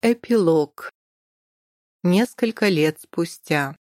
Эпилог. Несколько лет спустя.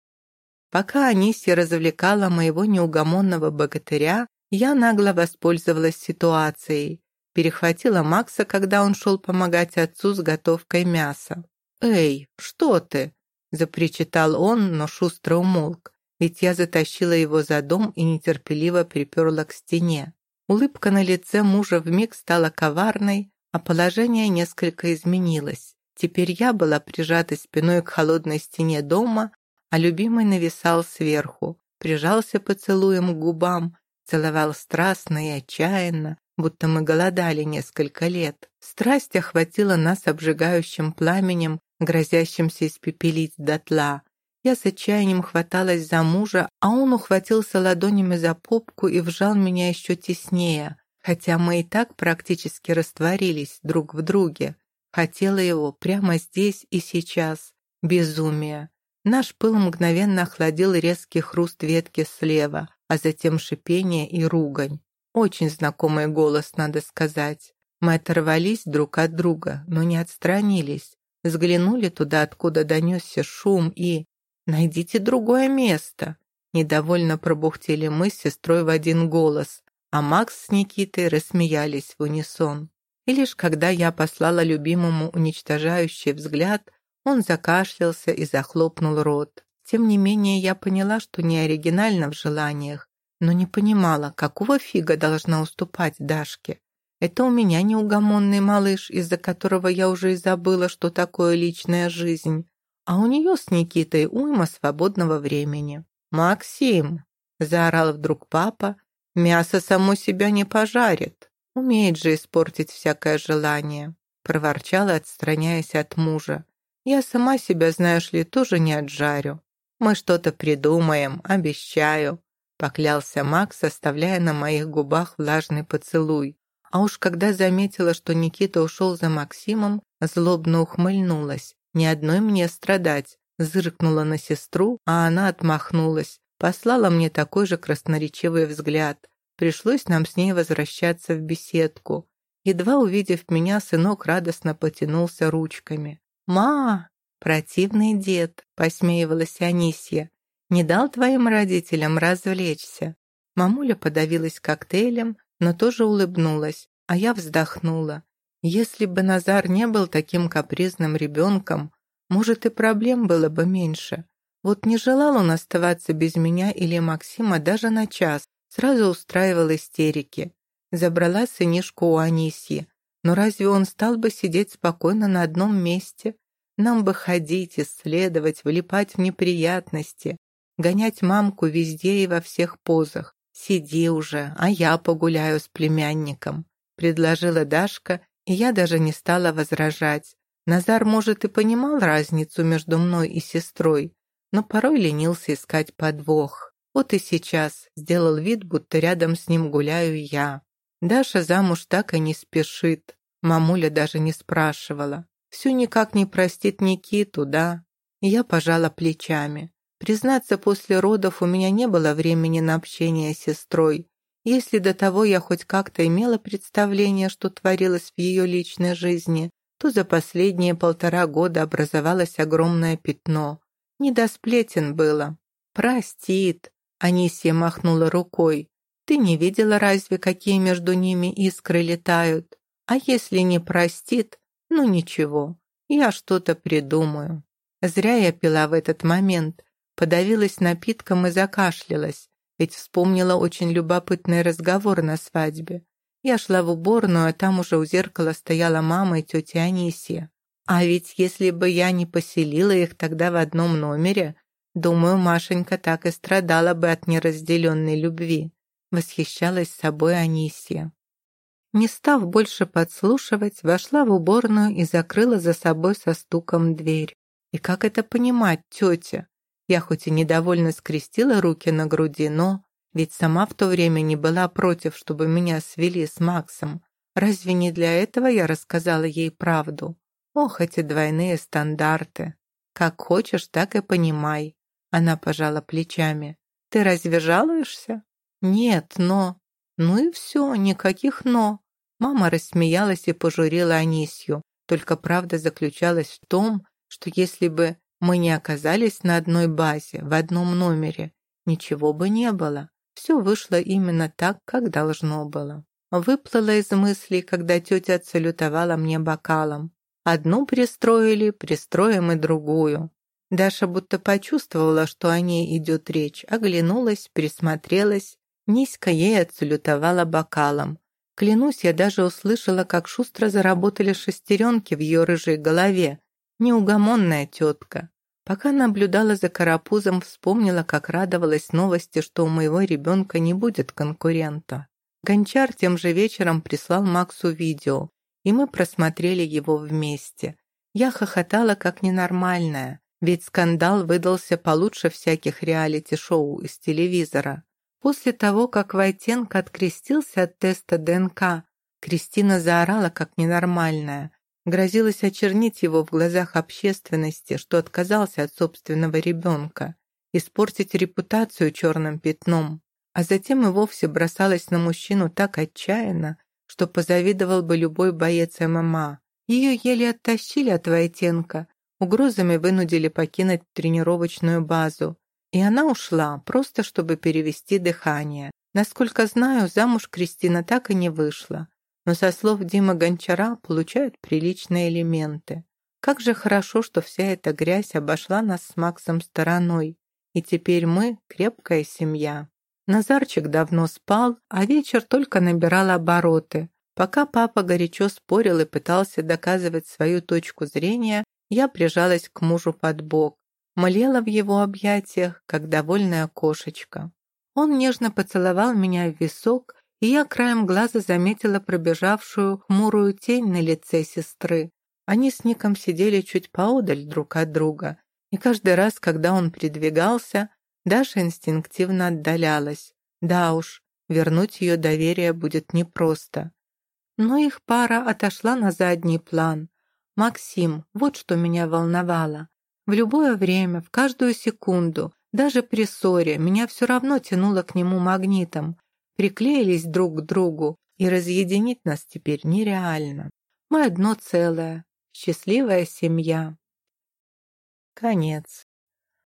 Пока Анисия развлекала моего неугомонного богатыря, я нагло воспользовалась ситуацией. Перехватила Макса, когда он шел помогать отцу с готовкой мяса. «Эй, что ты?» – запричитал он, но шустро умолк, ведь я затащила его за дом и нетерпеливо приперла к стене. Улыбка на лице мужа вмиг стала коварной, а положение несколько изменилось. Теперь я была прижата спиной к холодной стене дома, а любимый нависал сверху, прижался поцелуем к губам, целовал страстно и отчаянно, будто мы голодали несколько лет. Страсть охватила нас обжигающим пламенем, грозящимся испепелить дотла. Я с отчаянием хваталась за мужа, а он ухватился ладонями за попку и вжал меня еще теснее, хотя мы и так практически растворились друг в друге. Хотела его прямо здесь и сейчас. Безумие. Наш пыл мгновенно охладил резкий хруст ветки слева, а затем шипение и ругань. Очень знакомый голос, надо сказать. Мы оторвались друг от друга, но не отстранились. Взглянули туда, откуда донесся шум, и... «Найдите другое место!» Недовольно пробухтели мы с сестрой в один голос, а Макс с Никитой рассмеялись в унисон. И лишь когда я послала любимому уничтожающий взгляд, он закашлялся и захлопнул рот. Тем не менее, я поняла, что не оригинально в желаниях, но не понимала, какого фига должна уступать Дашке. Это у меня неугомонный малыш, из-за которого я уже и забыла, что такое личная жизнь. А у нее с Никитой уйма свободного времени. «Максим!» – заорал вдруг папа. «Мясо само себя не пожарит». Умеет же испортить всякое желание, проворчала, отстраняясь от мужа. Я сама себя, знаешь ли, тоже не отжарю. Мы что-то придумаем, обещаю, поклялся Макс, оставляя на моих губах влажный поцелуй. А уж когда заметила, что Никита ушел за Максимом, злобно ухмыльнулась. Ни одной мне страдать. Зыркнула на сестру, а она отмахнулась. Послала мне такой же красноречивый взгляд. Пришлось нам с ней возвращаться в беседку. Едва увидев меня, сынок радостно потянулся ручками. «Ма!» «Противный дед», — посмеивалась Анисья. «Не дал твоим родителям развлечься». Мамуля подавилась коктейлем, но тоже улыбнулась, а я вздохнула. Если бы Назар не был таким капризным ребенком, может, и проблем было бы меньше. Вот не желал он оставаться без меня или Максима даже на час, Сразу устраивал истерики. Забрала сынишку у Анисьи. Но разве он стал бы сидеть спокойно на одном месте? Нам бы ходить, исследовать, влипать в неприятности, гонять мамку везде и во всех позах. «Сиди уже, а я погуляю с племянником», — предложила Дашка, и я даже не стала возражать. Назар, может, и понимал разницу между мной и сестрой, но порой ленился искать подвох. Вот и сейчас сделал вид, будто рядом с ним гуляю я. Даша замуж так и не спешит. Мамуля даже не спрашивала. Все никак не простит Никиту, да? Я пожала плечами. Признаться, после родов у меня не было времени на общение с сестрой. Если до того я хоть как-то имела представление, что творилось в ее личной жизни, то за последние полтора года образовалось огромное пятно. Не до сплетен было. Простит, Анисия махнула рукой. «Ты не видела разве, какие между ними искры летают? А если не простит, ну ничего, я что-то придумаю». Зря я пила в этот момент, подавилась напитком и закашлялась, ведь вспомнила очень любопытный разговор на свадьбе. Я шла в уборную, а там уже у зеркала стояла мама и тетя Анисия. А ведь если бы я не поселила их тогда в одном номере, Думаю, Машенька так и страдала бы от неразделенной любви. Восхищалась собой Анисия. Не став больше подслушивать, вошла в уборную и закрыла за собой со стуком дверь. И как это понимать, тетя? Я хоть и недовольно скрестила руки на груди, но... Ведь сама в то время не была против, чтобы меня свели с Максом. Разве не для этого я рассказала ей правду? Ох, эти двойные стандарты. Как хочешь, так и понимай. Она пожала плечами. «Ты разве жалуешься?» «Нет, но...» «Ну и все, никаких «но». Мама рассмеялась и пожурила Анисью. Только правда заключалась в том, что если бы мы не оказались на одной базе, в одном номере, ничего бы не было. Все вышло именно так, как должно было. Выплыла из мыслей, когда тетя отсалютовала мне бокалом. Одну пристроили, пристроим и другую. Даша будто почувствовала, что о ней идет речь, оглянулась, присмотрелась, низко ей отсалютовала бокалом. Клянусь, я даже услышала, как шустро заработали шестеренки в ее рыжей голове. Неугомонная тетка. Пока наблюдала за карапузом, вспомнила, как радовалась новости, что у моего ребенка не будет конкурента. Гончар тем же вечером прислал Максу видео, и мы просмотрели его вместе. Я хохотала как ненормальная, ведь скандал выдался получше всяких реалити-шоу из телевизора. После того, как Войтенко открестился от теста ДНК, Кристина заорала как ненормальная, грозилась очернить его в глазах общественности, что отказался от собственного ребенка, испортить репутацию черным пятном а затем и вовсе бросалась на мужчину так отчаянно, что позавидовал бы любой боец ММА. Ее еле оттащили от Войтенко, угрозами вынудили покинуть тренировочную базу, и она ушла, просто чтобы перевести дыхание. Насколько знаю, замуж Кристина так и не вышла, но со слов Димы Гончара получают приличные элементы. Как же хорошо, что вся эта грязь обошла нас с Максом стороной, и теперь мы крепкая семья. Назарчик давно спал, а вечер только набирал обороты. Пока папа горячо спорил и пытался доказывать свою точку зрения, я прижалась к мужу под бок, млела в его объятиях, как довольная кошечка. Он нежно поцеловал меня в висок, и я краем глаза заметила пробежавшую хмурую тень на лице сестры. Они с Ником сидели чуть поодаль друг от друга, и каждый раз, когда он передвигался, Даша инстинктивно отдалялась. Да уж, вернуть ее доверие будет непросто. Но их пара отошла на задний план. Максим, вот что меня волновало. В любое время, в каждую секунду, даже при ссоре, меня все равно тянуло к нему магнитом. Приклеились друг к другу, и разъединить нас теперь нереально. Мы одно целое, счастливая семья. Конец.